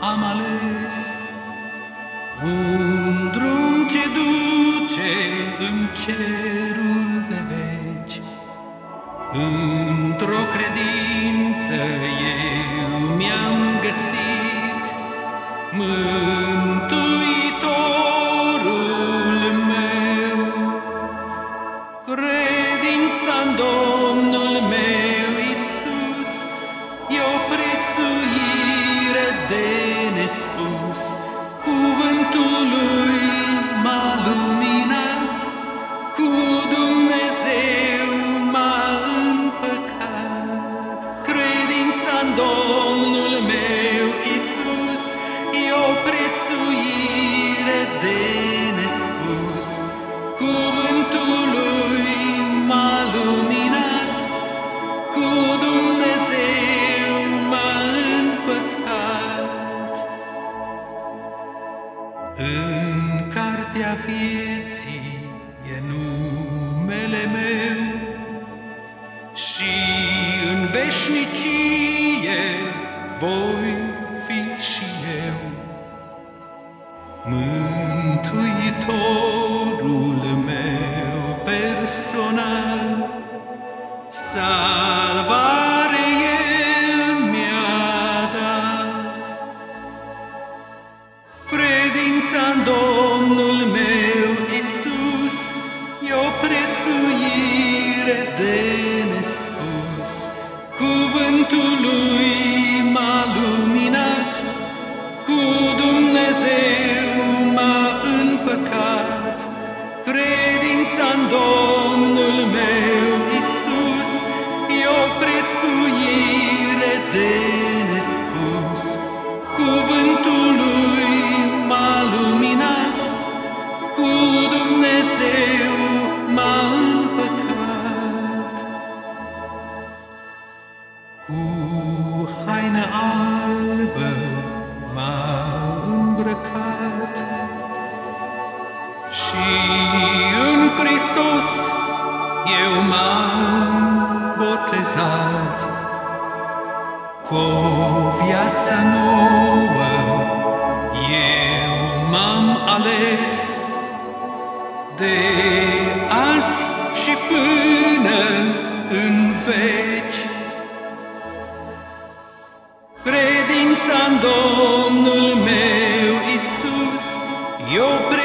am ales un drum ce duce în cerul de veci, într-o credință e. Domnul meu Isus E o prețuire de nespus. Cuvântul lui m-a luminat Cu Dumnezeu m-a împăcat. În cartea vieții Și în veșnicie voi fi și eu. Mântuitorul meu personal Salvare El mi-a dat. Credința în Domnul meu în Domnul meu Isus E o prețuire de nespus. Cuvântul lui m-a luminat Cu Dumnezeu m-a împăcat. Cu haină albă m-a îmbrăcat Și în Hristos eu m-am botezat cu o viață nouă. Eu m-am ales de azi și până în veci. Credința în Domnul meu Isus, eu